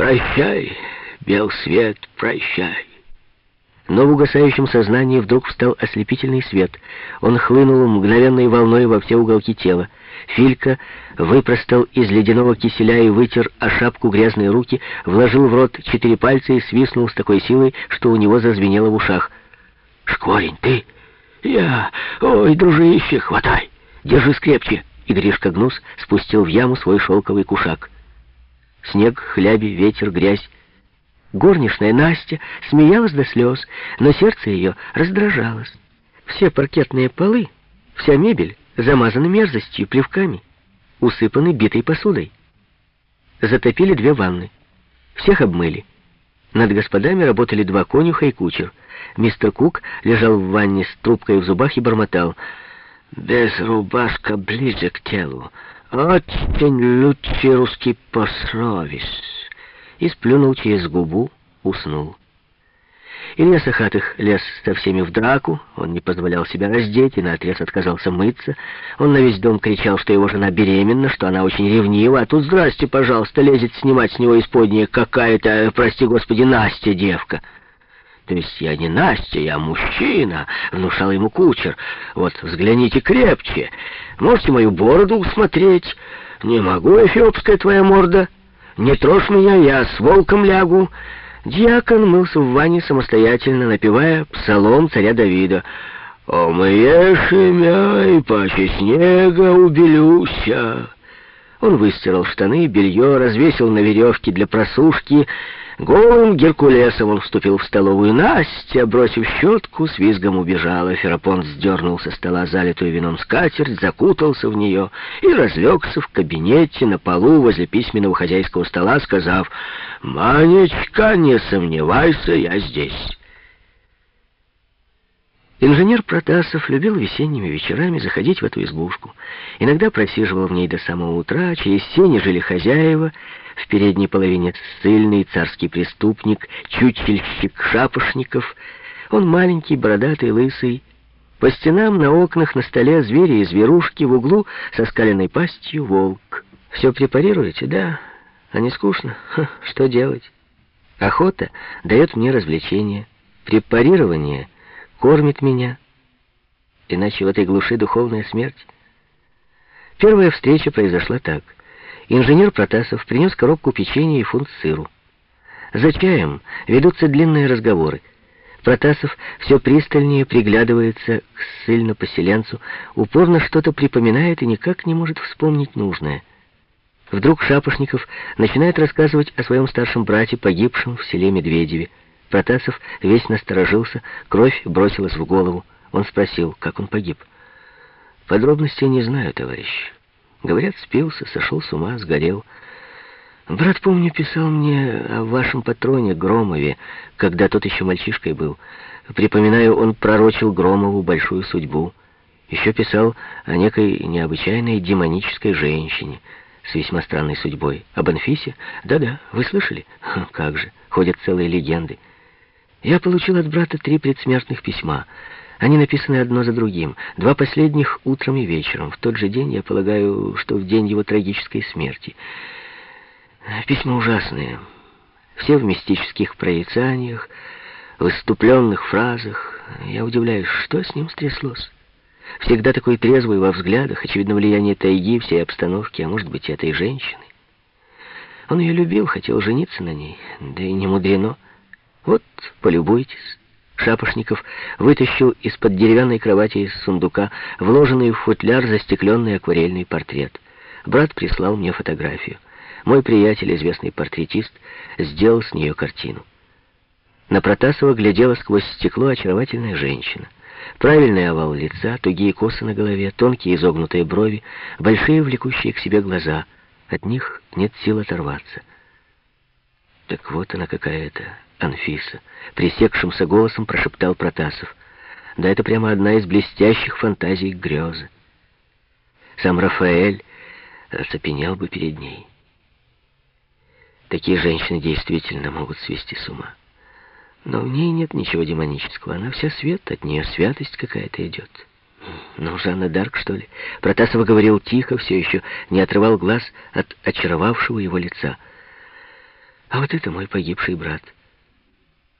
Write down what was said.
Прощай, бел свет, прощай. Но в угасающем сознании вдруг встал ослепительный свет. Он хлынул мгновенной волной во все уголки тела. Филька выпростал из ледяного киселя и вытер о шапку грязные руки, вложил в рот четыре пальца и свистнул с такой силой, что у него зазвенело в ушах. «Шкворень, ты?» «Я... Ой, дружище, хватай! Держи скрепче!» И Гришка Гнус спустил в яму свой шелковый кушак. Снег, хляби, ветер, грязь. Горничная Настя смеялась до слез, но сердце ее раздражалось. Все паркетные полы, вся мебель замазаны мерзостью, плевками, усыпаны битой посудой. Затопили две ванны. Всех обмыли. Над господами работали два конюха и кучер. Мистер Кук лежал в ванне с трубкой в зубах и бормотал. «Без рубашка ближе к телу. Очень лучший русский посровис» и сплюнул через губу, уснул. Илья Сахатых лез со всеми в драку, он не позволял себя раздеть и наотрез отказался мыться. Он на весь дом кричал, что его жена беременна, что она очень ревнива, а тут, здрасте, пожалуйста, лезет снимать с него исподнее какая-то, прости господи, Настя девка. То есть я не Настя, я мужчина, внушал ему кучер. Вот, взгляните крепче, можете мою бороду усмотреть. Не могу, эфиопская твоя морда. «Не трожь меня, я с волком лягу». Дьякон мылся в ванне самостоятельно, напевая псалом царя Давида. «Омыешь имя, и паче снега убелюся». Он выстирал штаны белье, развесил на веревке для просушки, Голым Геркулесом он вступил в столовую. Настя, бросив щетку, с визгом убежала. Ферапонт сдернул со стола залитую вином скатерть, закутался в нее и разлегся в кабинете на полу возле письменного хозяйского стола, сказав «Манечка, не сомневайся, я здесь». Инженер Протасов любил весенними вечерами заходить в эту избушку. Иногда просиживал в ней до самого утра, через сени жили хозяева, в передней половине ссыльный царский преступник, чучельщик Шапошников. Он маленький, бородатый, лысый. По стенам, на окнах, на столе звери и зверушки, в углу со скаленной пастью волк. Все препарируете? Да. А не скучно? Ха, что делать? Охота дает мне развлечение. Препарирование — кормит меня. Иначе в этой глуши духовная смерть. Первая встреча произошла так. Инженер Протасов принес коробку печенья и фунт сыру. За чаем ведутся длинные разговоры. Протасов все пристальнее приглядывается к ссыльно-поселенцу, упорно что-то припоминает и никак не может вспомнить нужное. Вдруг Шапошников начинает рассказывать о своем старшем брате, погибшем в селе Медведеве. Протасов весь насторожился, кровь бросилась в голову. Он спросил, как он погиб. Подробностей не знаю, товарищ. Говорят, спился, сошел с ума, сгорел. Брат, помню, писал мне о вашем патроне Громове, когда тот еще мальчишкой был. Припоминаю, он пророчил Громову большую судьбу. Еще писал о некой необычайной демонической женщине с весьма странной судьбой. Об Анфисе? Да-да, вы слышали? Как же, ходят целые легенды. Я получил от брата три предсмертных письма. Они написаны одно за другим. Два последних утром и вечером. В тот же день, я полагаю, что в день его трагической смерти. Письма ужасные. Все в мистических прорицаниях, в выступленных фразах. Я удивляюсь, что с ним стряслось. Всегда такой трезвый во взглядах, очевидно, влияние тайги, всей обстановки, а может быть, этой женщины. Он ее любил, хотел жениться на ней, да и не мудрено. Вот, полюбуйтесь. Шапошников вытащил из-под деревянной кровати из сундука вложенный в футляр застекленный акварельный портрет. Брат прислал мне фотографию. Мой приятель, известный портретист, сделал с нее картину. На Протасова глядела сквозь стекло очаровательная женщина. Правильный овал лица, тугие косы на голове, тонкие изогнутые брови, большие влекущие к себе глаза. От них нет сил оторваться. Так вот она какая-то, Анфиса, пресекшимся голосом прошептал Протасов. Да это прямо одна из блестящих фантазий грезы. Сам Рафаэль оцепенел бы перед ней. Такие женщины действительно могут свести с ума. Но в ней нет ничего демонического. Она вся свет, от нее святость какая-то идет. Ну, Жанна Дарк, что ли? Протасов говорил тихо, все еще не отрывал глаз от очаровавшего его лица. А вот это мой погибший брат.